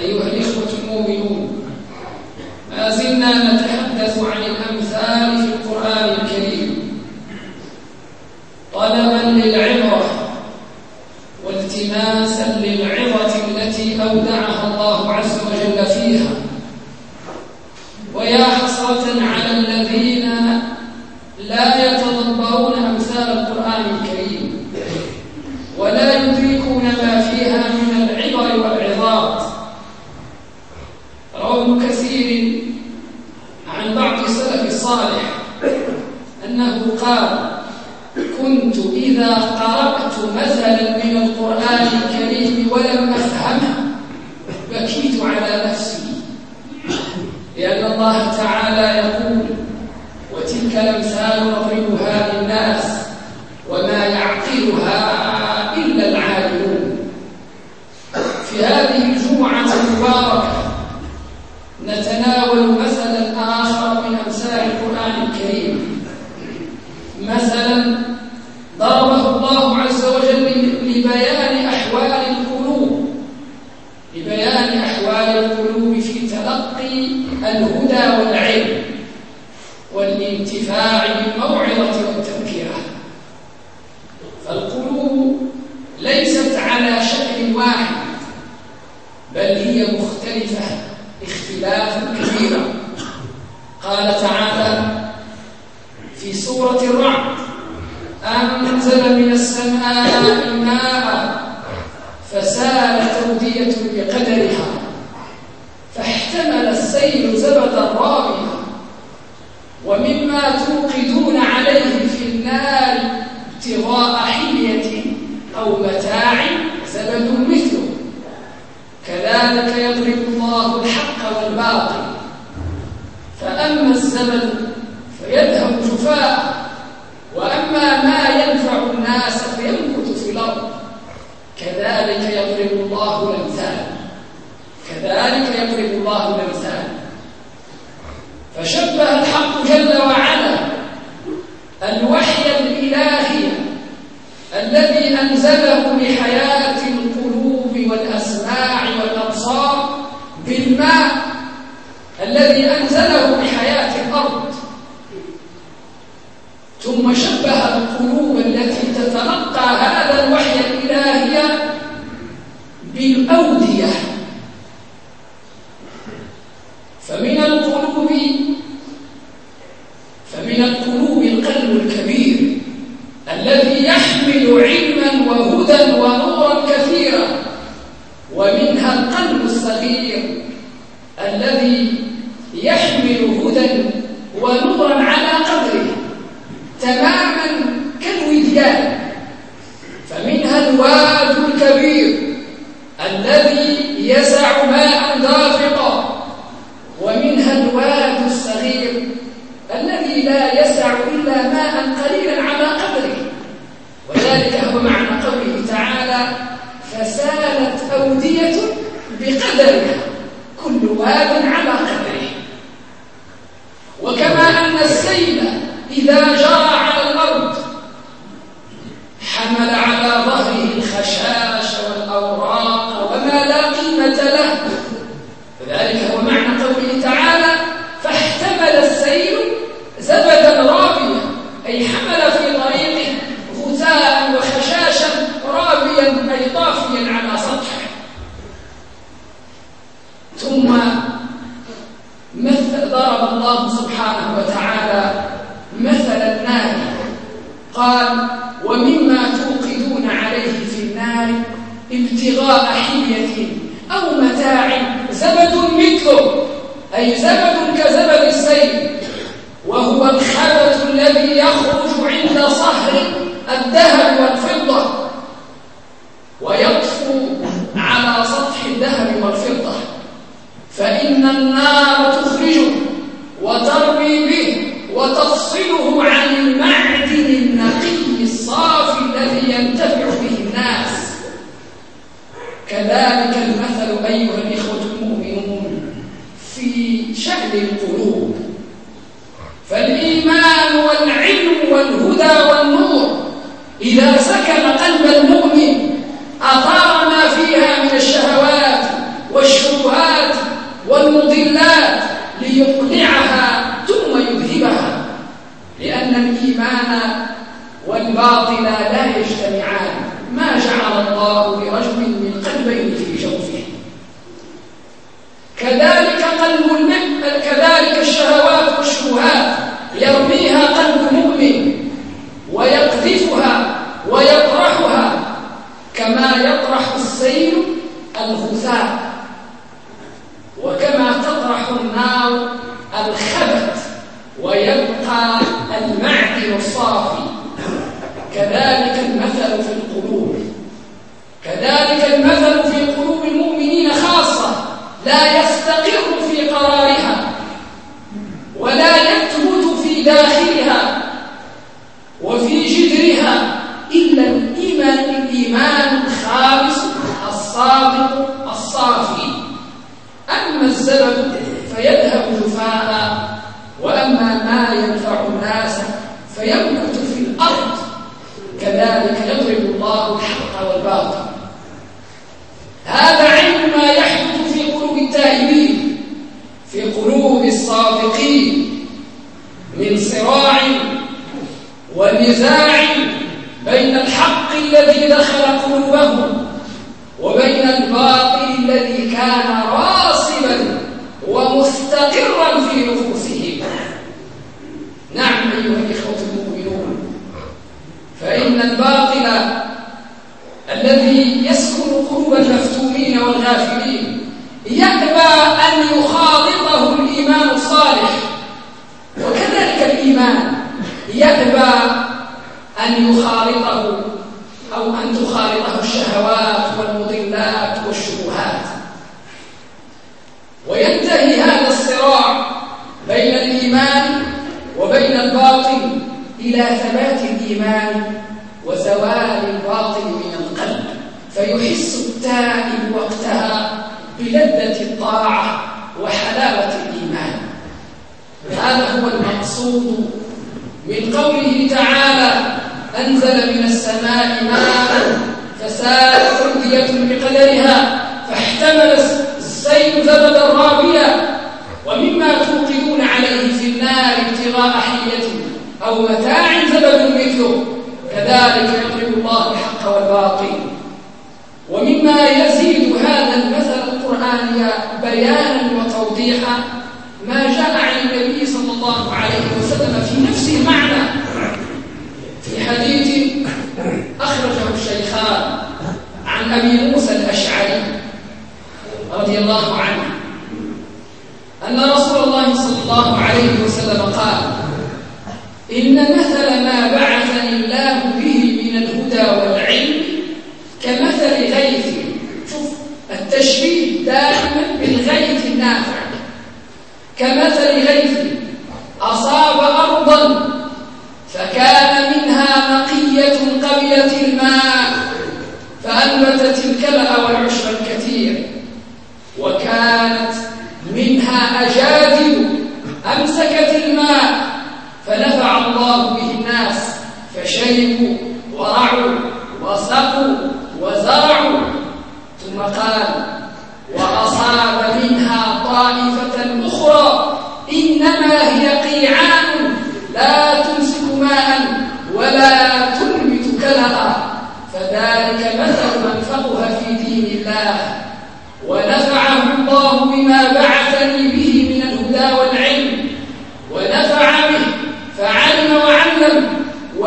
因为 على نفسي لأن الله تعالى يقول وتلك الأمثال نضربها خلاف كبيرا قال تعالى في سورة الرعد أنزل من السماء ماء فسالت أودية بقدرها فاحتمل السيل زبدا رابيا ومما توقدون عليه في النار ابتغاء حلية أو متاع زبد مثله. كذلك يضرب الله الحق الباقي فأما الزمن فيذهب جفاء وأما ما ينفع الناس فيمكث في الأرض. كذلك يضرب الله الأمثال. كذلك يضرب الله الأمثال. فشبه الحق جل وعلا الوحي الإلهي الذي أنزله لحياة الذي أنزله بحياة الأرض. ثم شبه القلوب التي تتلقى هذا الوحي الإلهي بالأودية. فمن القلوب فمن القلوب القلب الكبير الذي يحمل علما وهدى ونورا كثيرا ومنها القلب الصغير الذي يحمل هدى ونورا على قدره. تمام؟ ينفع الناس فيمكث في الأرض. كذلك يضرب الله الحق والباطل. هذا علم ما يحدث في قلوب التائبين في قلوب الصادقين من صراع ونزاع بين الحق الذي دخل قلوبهم وبين الباطل الذي كان راسبا ومستقرا في نفوسهم نعم أيها الإخوة المؤمنون فإن الباطل الذي يسكن قلوب المفتونين والغافلين يأبى أن يخالطه الإيمان الصالح وكذلك الإيمان يأبى أن يخالطه أو أن تخالطه الشهوات والمضلات والشبهات. وينتهي هذا الصراع بين الإيمان وبين الباطل إلى ثبات الإيمان وزوال الباطل من القلب فيحس التائب وقتها بلذة الطاعة وحلاوة هذا هو المقصود من قوله تعالى أنزل من السماء ماء فسالت أودية بقدرها فاحتمل السيل زبدا رابيا ومما توقدون عليه في النار ابتغاء حية أو متاع زبد مثله كذلك يضرب الله الحق والباطل. ومما يزيد هذا المثل القرآني بيانا وتوضيحا ما جاء عن النبي صلى الله عليه وسلم في نفس المعنى في حديث أخرجه الشيخان عن أبي موسى الأشعري رضي الله عنه أن رسول الله صلى الله عليه وسلم قال إن مثل ما بعثني الله به من الهدى والعلم كمثل غيث. شوف التشبيه دائما بالغيث النافع. كمثل غيث أصاب أرضا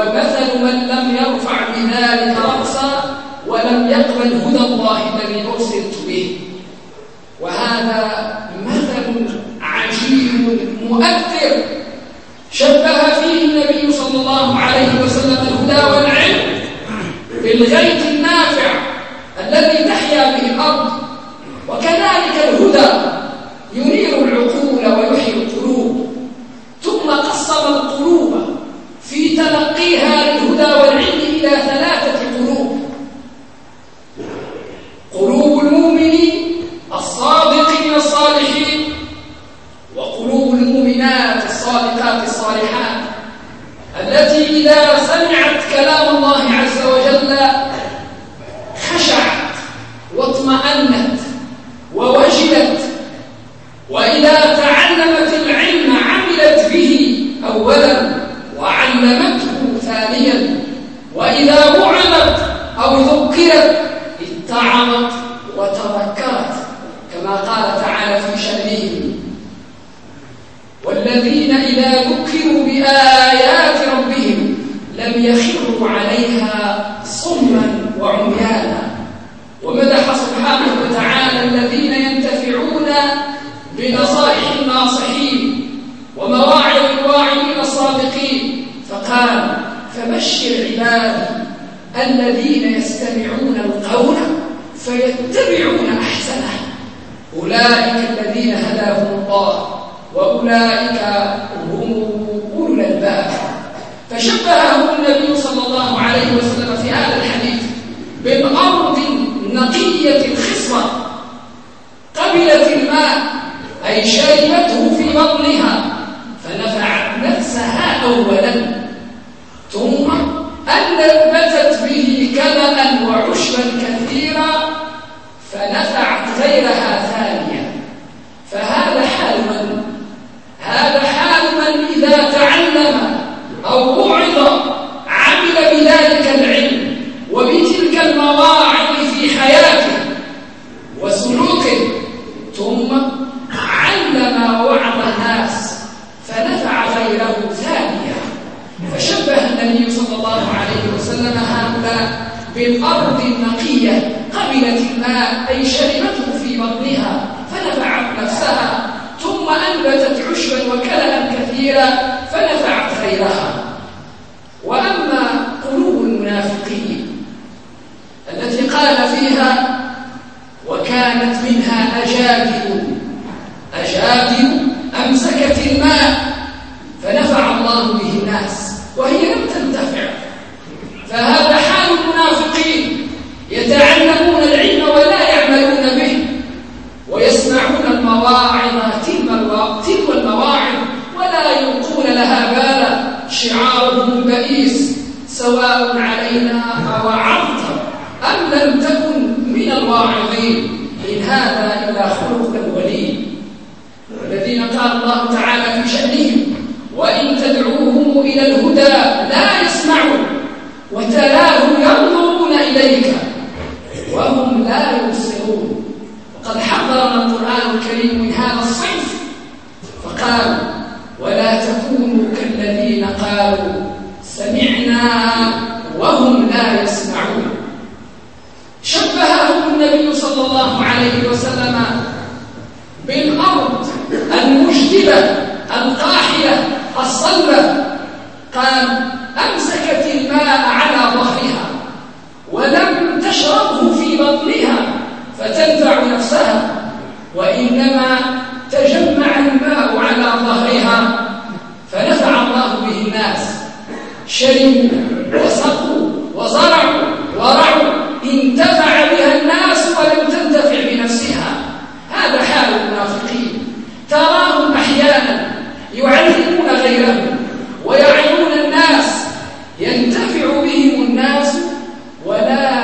ومثل إذا سمعت كلام الله عز وجل خشعت واطمأنت يخشي العباد الذين يستمعون القول فيتبعون أحسنه. أولئك الذين هداهم الله وأولئك هم أولو الألباب. فشبههم النبي صلى الله عليه وسلم في هذا الحديث بالارض نقية خصبة قبلت الماء أي شربته في بطنها فنفعت نفسها اولا. ثم أن البتت به كمأ وعشبا كثيرا فنفعت غيرها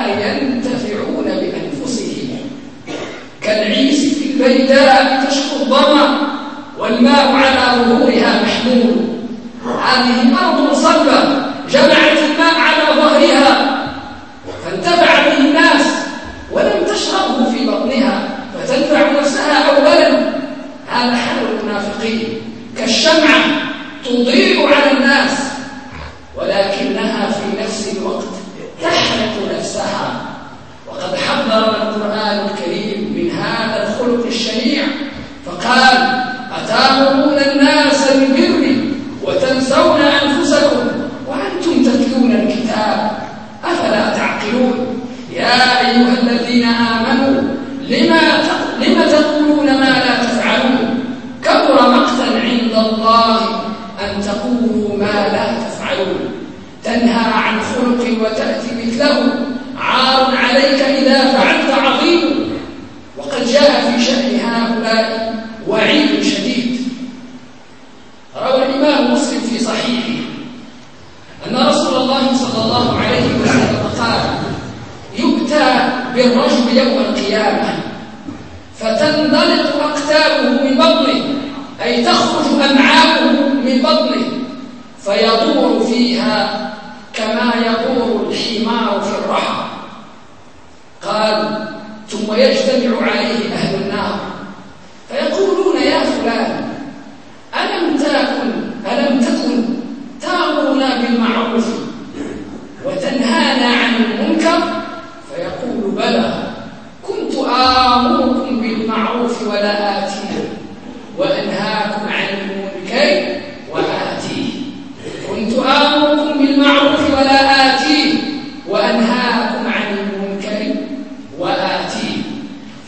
ينتفعون بأنفسهم. كالعيس في البيداء تشكو الظمأ والماء على ظهورها محمول. هذه أرض صلبة جمعت الماء على ظهرها فانتفع به الناس ولم تشربه في بطنها فتنفع نفسها أولا. هذا حال المنافقين. كالشمعة يا أيها الذين آمنوا قال ثم يجتمع عليه أهل النار فيقولون يا فلان ألم تكن ألم تكن تأمرنا بالمعروف وتنهانا عن المنكر فيقول بلى كنت آمركم بالمعروف ولا آتيه وأنهاكم عن المنكر وآتيه كنت آمركم بالمعروف ولا آتيه وأنهاكم عن المنكر وآتيه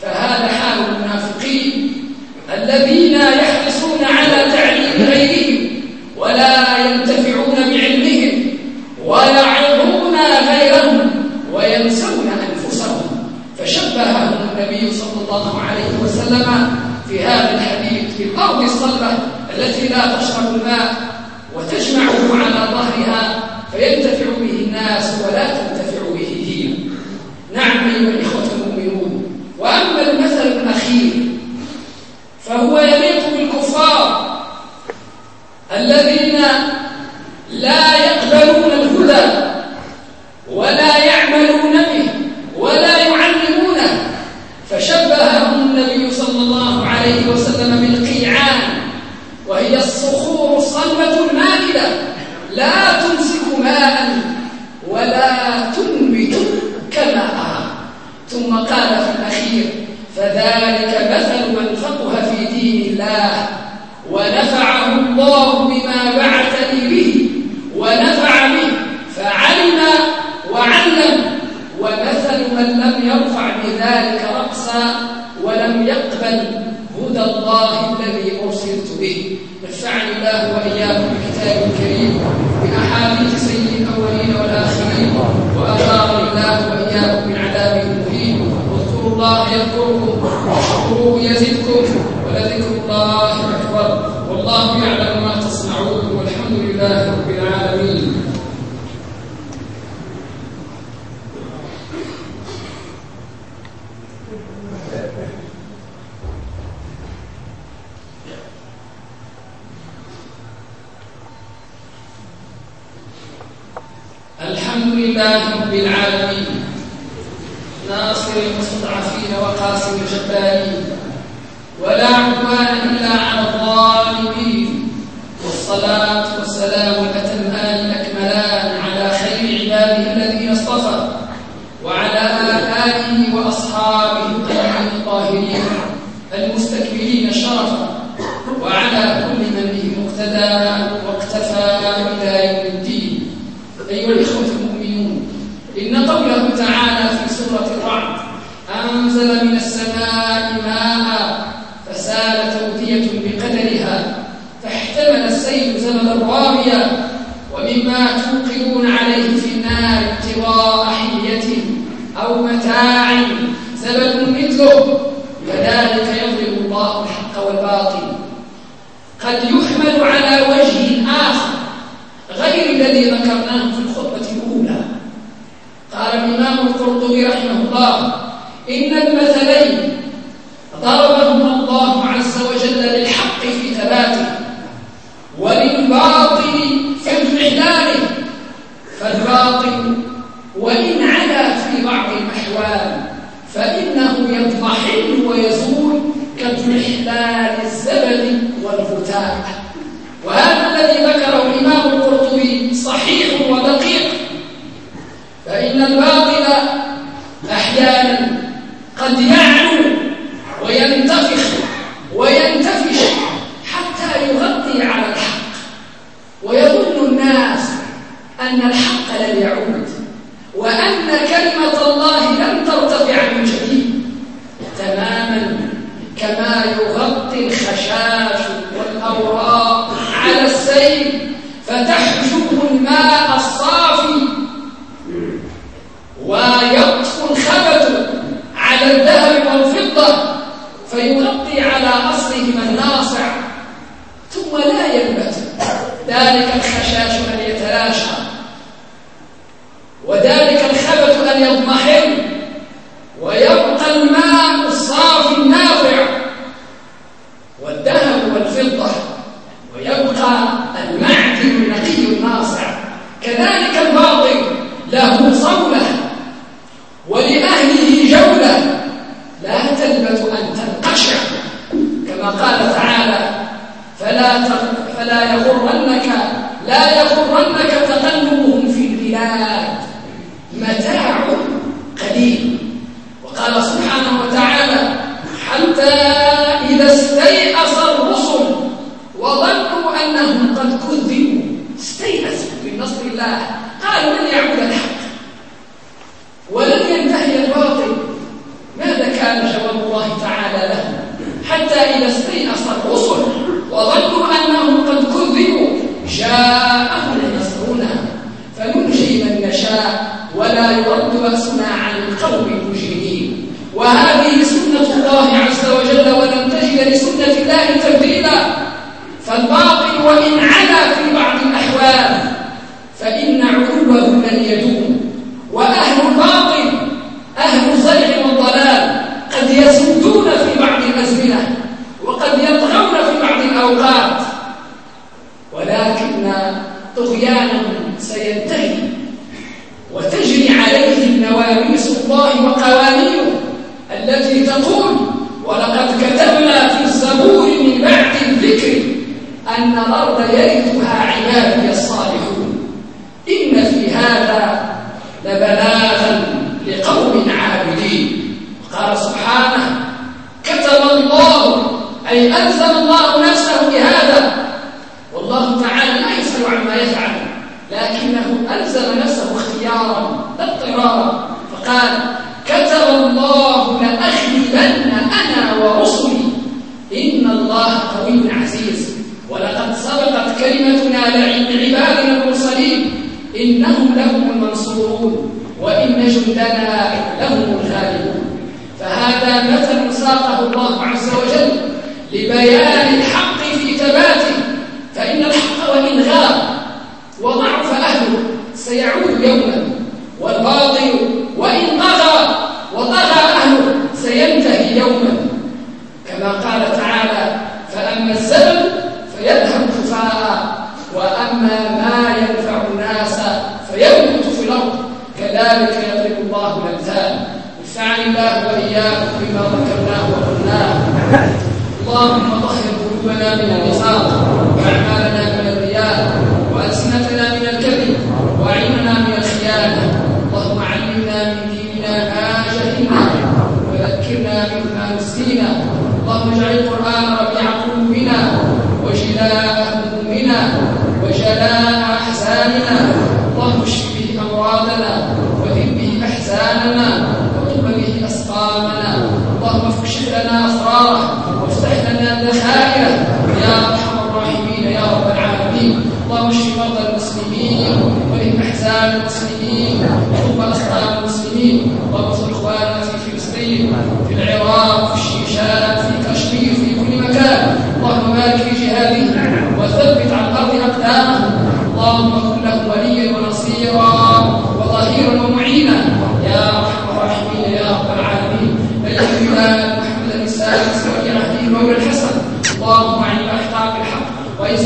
فهذا حال المنافقين الذين يحرصون على تعليم غيرهم ولا ينتفعون بعلمهم ويعظون غيرهم وينسون أنفسهم فشبههم النبي صلى الله عليه وسلم في هذا الحديث بالأرض الصلبة التي لا تشرب الماء وتجمعه على ظهرها فينتفع به الناس ولا تنتفع به هي نعم أيها الإخوة المؤمنون وأما المثل الأخير فهو يليق بالكفار الذين لا يقبلون الهدى ولا يعملون به ولا يعلمونه فشبههم النبي صلى الله عليه وسلم بالقيعان وهي الصخور الصلبة المائدة لا تمسك ماء ولا تنبت كماء ثم قال في الأخير فذلك مثل من فقه في دين الله ونفعه الله يزدكم ولذكر الله أكبر والله يعلم ما تصنعون والحمد لله رب العالمين. الحمد لله رب العالمين. ناصر المستضعفين وقاسم الجبارين. ولا عدوان إلا على الظالمين. والصلاة والسلام الأتمان الأكملان على خير عباده الذين اصطفى وعلى آله وأصحابه الطيبين الطاهرين المستكبرين شرفا وعلى كل من به مقتدى واقتفى إلى يوم الدين. أيها الإخوة المؤمنون إن قوله تعالى في سورة الرعد أنزل من السماء ماء فسال تودية بقدرها فاحتمل السيل زمن راميا ومما توقدون عليه في النار ابتغاء حلية أو متاع. زبد مثله كذلك يضرب الله الحق والباطل. قد يحمل على وجه آخر غير الذي ذكرناه في الخطبة الأولى. قال الإمام القرطبي رحمه الله إن المثلين ضربهما الله عز وجل للحق في ثباته وللباطل في انحلاله فالباطل وإن علا في بعض الأحوال فإنه يضمحل ويزول كاضمحلال الزبد والغتاء وهذا الذي ذكره الإمام القرطبي صحيح ودقيق فإن الباطل أحيانا قد يعلو وينتفخ وينتفش حتى يغطي على الحق ويظن الناس أن الحق لن يعود وأن كلمة الله لن ترتفع من جديد تماما كما يغطي الخشاش والأوراق على السيل فتحجب الماء الصافي ويطفو الخبث على الذهب والفضة فيغطي على أصلهما الناصع ثم لا ينبت. ذلك الخشاش أن يتلاشى. وذلك الخبث أن يضمحل ويبقى الماء استيأس الرسل وظنوا أنهم قد كذبوا. استيأسوا من نصر الله. قالوا لن يعبد الحق. ولن ينتهي الباطل. ماذا كان جواب الله تعالى لهم حتى إذا استيأس الرسل وظنوا أنهم قد كذبوا جاءهم نصرنا فننجي من نشاء ولا يرد بأسنا عن القوم المجرمين. وهذه سنة الله عز وجل تجد لسنة الله تبديلا. فالباطل وإن علا في بعض الأحوال فإن علوه لن يدوم. وأهل الباطل أهل الزيغ والضلال قد يسودون في بعض الأزمنة وقد يطغون في بعض الأوقات. ولكن طغيانهم سينتهي وتجري عليهم نواميس الله وقوانينه التي تقول ولقد كتبنا في الزبور من بعد الذكر أن الأرض يرثها عبادي الصالحون إن في هذا لبلاغا لقوم عابدين قال سبحانه كتب الله أي ألزم الله نفسه بهذا والله تعالى لا يسأل عما يفعل لكنه ألزم نفسه اختيارا لا اضطرارا فقال كتب الله لأغلبن أنا ورسلي إن الله قوي عزيز ولقد سبقت كلمتنا لعبادنا المرسلين. إنهم لهم المنصورون وإن جندنا لهم الغالبون. فهذا مثل ساقه الله عز وجل لبيان الحق في ثباته. فإن الحق وإن غاب وضعف أهله سيعود يوما والباطل وإن طغى وطغى أهله سينتهي يوما كما قال تعالى فأما الزمن فيذهب خفاء وأما ما ينفع الناس فينبت في الأرض كذلك يضرب الله الأمثال نفعني الله وإياكم بما ذكرناه وقلناه اللهم طهر قلوبنا من النفاق وأعمالنا من الرياء وألسنتنا من الكذب وأعيننا من الخيانة. اللهم علمنا من ديننا ما جهلنا وذكرنا مما نسينا اللهم اجعل القرآن ربيع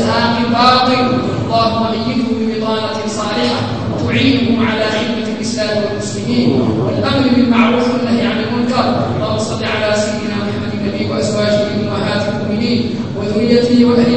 وازهاق الباطل اللهم ايده ببطانة صالحة تعينهم على خدمه الإسلام والمسلمين والأمر بالمعروف والنهي عن المنكر. اللهم صل على سيدنا محمد النبي وأزواجه أمهات المؤمنين وذريته وأهل